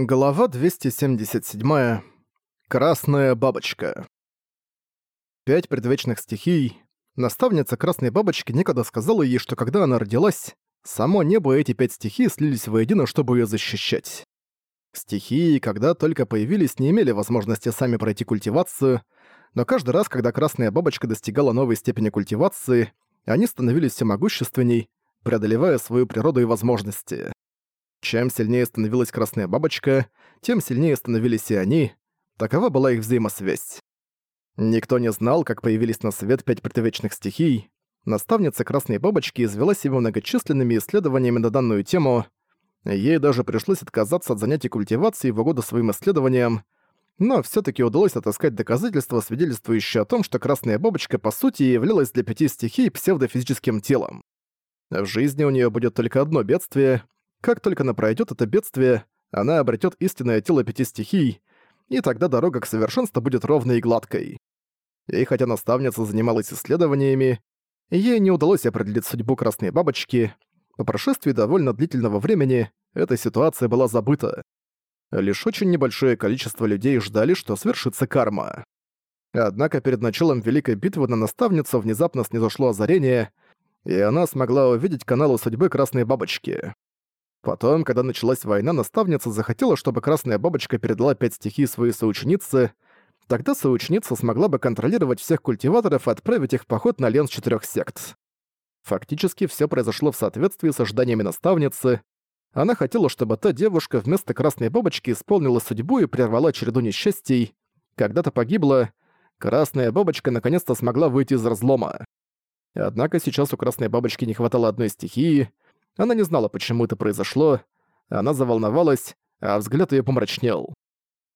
Глава 277. Красная бабочка. Пять предвечных стихий. Наставница Красной Бабочки некогда сказала ей, что когда она родилась, само небо и эти пять стихий слились воедино, чтобы ее защищать. Стихии, когда только появились, не имели возможности сами пройти культивацию, но каждый раз, когда Красная Бабочка достигала новой степени культивации, они становились все могущественней, преодолевая свою природу и возможности. Чем сильнее становилась красная бабочка, тем сильнее становились и они. Такова была их взаимосвязь. Никто не знал, как появились на свет пять предвечных стихий. Наставница красной бабочки извела себя многочисленными исследованиями на данную тему. Ей даже пришлось отказаться от занятий культивацией в угоду своим исследованиям, но все таки удалось отыскать доказательства, свидетельствующие о том, что красная бабочка по сути являлась для пяти стихий псевдофизическим телом. В жизни у нее будет только одно бедствие — как только она пройдет это бедствие, она обретет истинное тело пяти стихий, и тогда дорога к совершенству будет ровной и гладкой. И хотя наставница занималась исследованиями, ей не удалось определить судьбу Красной Бабочки, по прошествии довольно длительного времени эта ситуация была забыта. Лишь очень небольшое количество людей ждали, что свершится карма. Однако перед началом Великой Битвы на наставницу внезапно снизошло озарение, и она смогла увидеть каналы судьбы Красной Бабочки. Потом, когда началась война, наставница захотела, чтобы Красная Бабочка передала пять стихий своей соученице. Тогда соученица смогла бы контролировать всех культиваторов и отправить их в поход на альянс четырех сект. Фактически все произошло в соответствии с ожиданиями наставницы. Она хотела, чтобы та девушка вместо Красной Бабочки исполнила судьбу и прервала череду несчастий. Когда-то погибла, Красная Бабочка наконец-то смогла выйти из разлома. Однако сейчас у Красной Бабочки не хватало одной стихии — она не знала, почему это произошло, она заволновалась, а взгляд её помрачнел.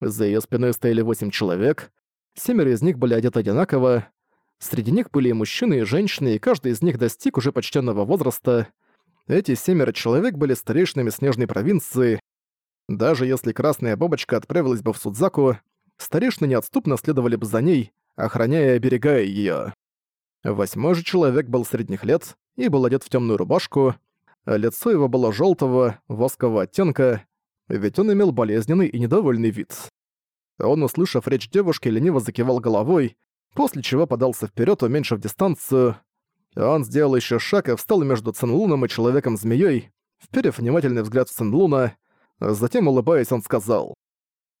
За её спиной стояли восемь человек, семеро из них были одеты одинаково, среди них были и мужчины, и женщины, и каждый из них достиг уже почтенного возраста. Эти семеро человек были старейшинами Снежной провинции. Даже если Красная Бабочка отправилась бы в Судзаку, старейшины неотступно следовали бы за ней, охраняя и оберегая её. Восьмой же человек был средних лет и был одет в тёмную рубашку, Лицо его было желтого, воскового оттенка, ведь он имел болезненный и недовольный вид. Он, услышав речь девушки, лениво закивал головой, после чего подался вперед, уменьшив дистанцию. Он сделал еще шаг и встал между Цинлуном и Человеком-змеей, вперев внимательный взгляд в Цинлуна. Затем, улыбаясь, он сказал.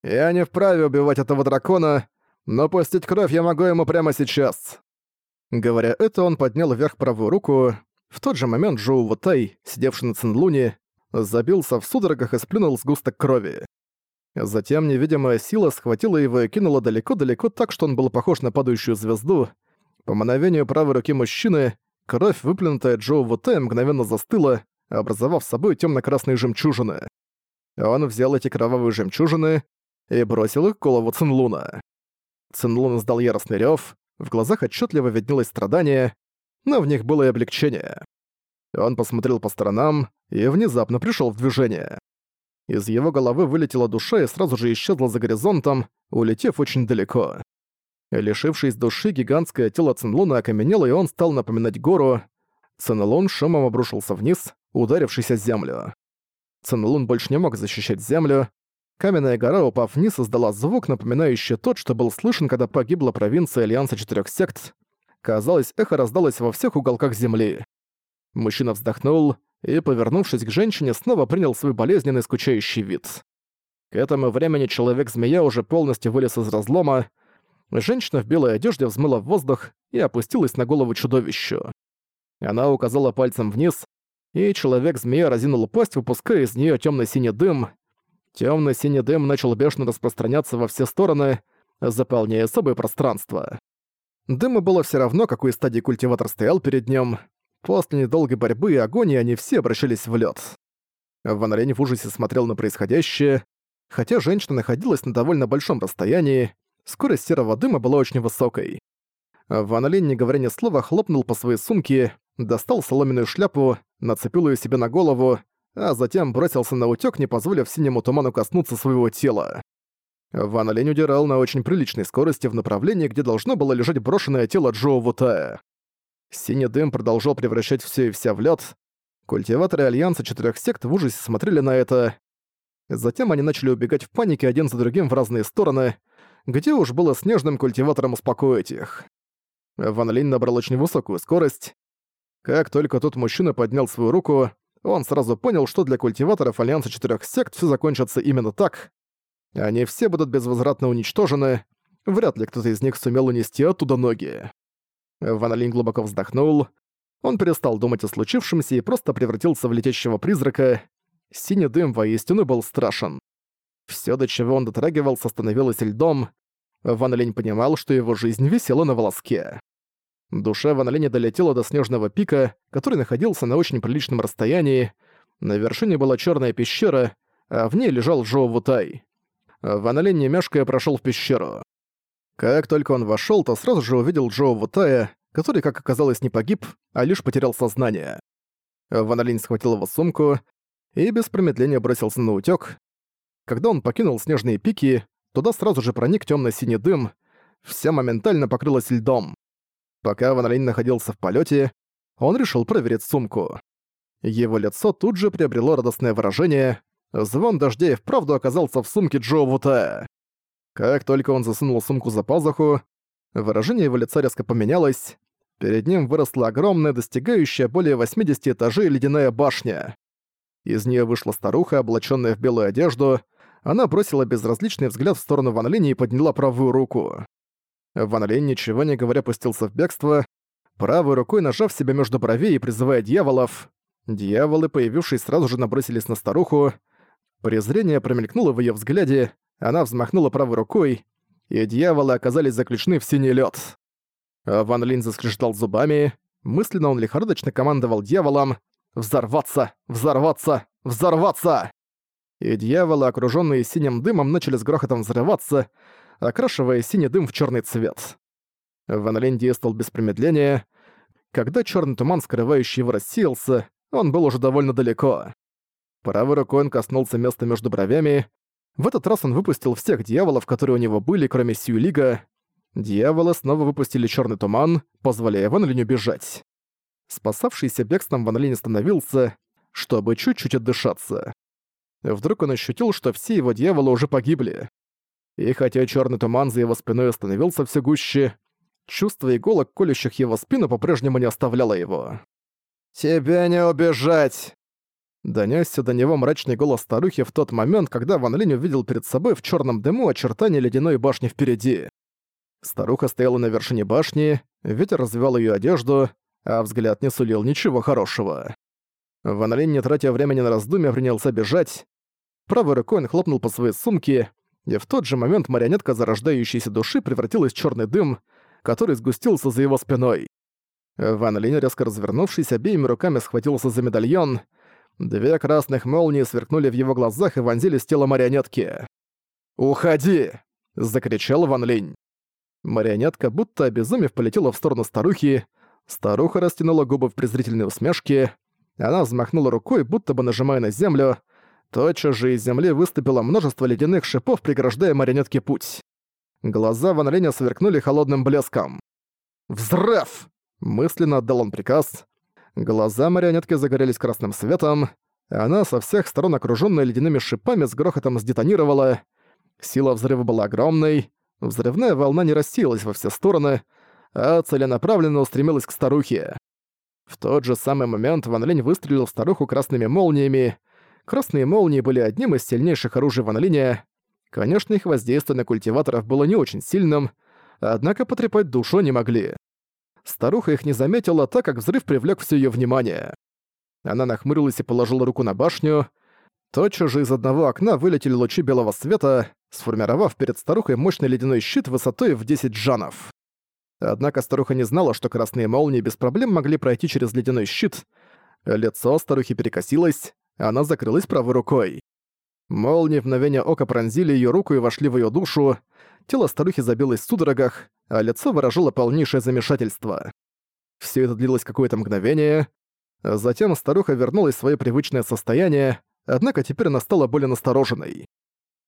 «Я не вправе убивать этого дракона, но пустить кровь я могу ему прямо сейчас». Говоря это, он поднял вверх правую руку, в тот же момент Джоу Вутай, сидевший на Цинлуне, забился в судорогах и сплюнул сгусток крови. Затем невидимая сила схватила его и кинула далеко-далеко так, что он был похож на падающую звезду. По мановению правой руки мужчины, кровь, выплюнутая Джоу Вутай, мгновенно застыла, образовав собой темно-красные жемчужины. Он взял эти кровавые жемчужины и бросил их в голову Цинлуна. Цинлун издал яростный рёв, в глазах отчетливо виднелось страдание, но в них было и облегчение. Он посмотрел по сторонам и внезапно пришел в движение. Из его головы вылетела душа и сразу же исчезла за горизонтом, улетев очень далеко. Лишившись души, гигантское тело Цинлуна окаменело, и он стал напоминать гору. Цинлун шумом обрушился вниз, ударившись о землю. Цинлун больше не мог защищать землю. Каменная гора, упав вниз, издала звук, напоминающий тот, что был слышен, когда погибла провинция Альянса Четырёх Сект, Казалось, эхо раздалось во всех уголках земли. Мужчина вздохнул и, повернувшись к женщине, снова принял свой болезненный скучающий вид. К этому времени Человек-змея уже полностью вылез из разлома. Женщина в белой одежде взмыла в воздух и опустилась на голову чудовищу. Она указала пальцем вниз, и Человек-змея разинул пасть, выпуская из нее темно-синий дым. Темно-синий дым начал бешено распространяться во все стороны, заполняя собой пространство. Дыма было все равно, какой стадии культиватор стоял перед ним. После недолгой борьбы и агонии они все обращались в лед. Ван Лень в ужасе смотрел на происходящее. Хотя женщина находилась на довольно большом расстоянии, скорость серого дыма была очень высокой. Ван Лень, не говоря ни слова, хлопнул по своей сумке, достал соломенную шляпу, нацепил ее себе на голову, а затем бросился на утёк, не позволив синему туману коснуться своего тела. Ван Лень удирал на очень приличной скорости в направлении, где должно было лежать брошенное тело Джоу Вутая. Синий дым продолжал превращать все и вся в лед. Культиваторы Альянса Четырех Сект в ужасе смотрели на это. Затем они начали убегать в панике один за другим в разные стороны, где уж было снежным культиватором успокоить их. Ван Линь набрал очень высокую скорость. Как только тот мужчина поднял свою руку, он сразу понял, что для культиваторов Альянса Четырёх Сект все закончится именно так. Они все будут безвозвратно уничтожены, вряд ли кто-то из них сумел унести оттуда ноги. Ван Линь глубоко вздохнул. Он перестал думать о случившемся и просто превратился в летящего призрака. Синий дым воистину был страшен. Всё, до чего он дотрагивался, становилось льдом. Ван Линь понимал, что его жизнь висела на волоске. Душа Ван Линя долетела до снежного пика, который находился на очень приличном расстоянии. На вершине была черная пещера, а в ней лежал Джоу Вутай. Ван Линь, не прошел в пещеру. Как только он вошел, то сразу же увидел Джоу Вутая, который, как оказалось, не погиб, а лишь потерял сознание. Ван схватил его сумку и без промедления бросился на утёк. Когда он покинул снежные пики, туда сразу же проник тёмно-синий дым, вся моментально покрылась льдом. Пока Ван находился в полете, он решил проверить сумку. Его лицо тут же приобрело радостное выражение. Звон дождя и вправду оказался в сумке Джо Вута. Как только он засунул сумку за пазуху, выражение его лица резко поменялось. Перед ним выросла огромная, достигающая более 80 этажей ледяная башня. Из нее вышла старуха, облаченная в белую одежду. Она бросила безразличный взгляд в сторону Ван Линь и подняла правую руку. Ван Линь, ничего не говоря, пустился в бегство, правой рукой нажав себя между бровей и призывая дьяволов. Дьяволы, появившись, сразу же набросились на старуху. Презрение промелькнуло в ее взгляде, она взмахнула правой рукой, и дьяволы оказались заключены в синий лед. Ван Линь заскрежетал зубами, мысленно он лихорадочно командовал дьяволом, Взорваться! Взорваться! Взорваться!» И дьяволы, окружённые синим дымом, начали с грохотом взрываться, окрашивая синий дым в чёрный цвет. Ван Линь действовал без промедления. Когда чёрный туман, скрывающий его, рассеялся, он был уже довольно далеко. Правой рукой он коснулся места между бровями. В этот раз он выпустил всех дьяволов, которые у него были, кроме Сьюлига. Дьяволы снова выпустили чёрный туман, позволяя Ван Линю бежать. Спасавшийся бегством Ван Линь остановился, чтобы чуть-чуть отдышаться. Вдруг он ощутил, что все его дьяволы уже погибли. И хотя черный туман за его спиной остановился все гуще, чувство иголок, колющих его спину, по-прежнему не оставляло его. «Тебя не убежать!» Донёсся до него мрачный голос старухи в тот момент, когда Ван Линь увидел перед собой в черном дыму очертания ледяной башни впереди. Старуха стояла на вершине башни, ветер развивал ее одежду, а взгляд не сулил ничего хорошего. Ван Линь, не тратя времени на раздумья, принялся бежать. Правой рукой он хлопнул по своей сумке, и в тот же момент марионетка зарождающейся души превратилась в черный дым, который сгустился за его спиной. Ван Линь, резко развернувшись, обеими руками схватился за медальон. Две красных молнии сверкнули в его глазах и вонзились в тело марионетки. «Уходи!» — закричал Ван Линь. Марионетка, будто обезумев, полетела в сторону старухи, Старуха растянула губы в презрительной усмешке. Она взмахнула рукой, будто бы нажимая на землю. Тотчас же из земли выступило множество ледяных шипов, преграждая марионетке путь. Глаза Ван Линя сверкнули холодным блеском. «Взрыв!» — мысленно отдал он приказ. Глаза марионетки загорелись красным светом. Она со всех сторон, окружённая ледяными шипами, с грохотом сдетонировала. Сила взрыва была огромной. Взрывная волна не рассеялась во все стороны, а целенаправленно устремилась к старухе. В тот же самый момент Ван Линь выстрелил в старуху красными молниями. Красные молнии были одним из сильнейших оружий Ван Линя. Конечно, их воздействие на культиваторов было не очень сильным, однако потрепать душу не могли. Старуха их не заметила, так как взрыв привлек все ее внимание. Она нахмурилась и положила руку на башню. Тотчас же из одного окна вылетели лучи белого света, сформировав перед старухой мощный ледяной щит высотой в 10 джанов. Однако старуха не знала, что красные молнии без проблем могли пройти через ледяной щит. Лицо старухи перекосилось, она закрылась правой рукой. Молнии мгновение ока пронзили ее руку и вошли в ее душу. Тело старухи забилось в судорогах, а лицо выражало полнейшее замешательство. Все это длилось какое-то мгновение. Затем старуха вернулась в свое привычное состояние, однако теперь она стала более настороженной.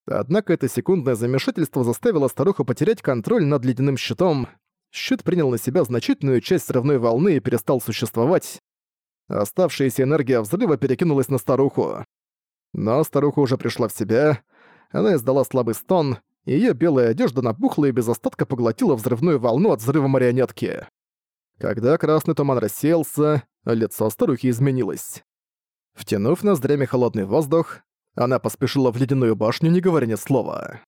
Однако это секундное замешательство заставило старуху потерять контроль над ледяным щитом, щит принял на себя значительную часть взрывной волны и перестал существовать. Оставшаяся энергия взрыва перекинулась на старуху. Но старуха уже пришла в себя, она издала слабый стон, и её белая одежда набухла и без остатка поглотила взрывную волну от взрыва марионетки. Когда красный туман рассеялся, лицо старухи изменилось. Втянув ноздрями холодный воздух, она поспешила в ледяную башню, не говоря ни слова.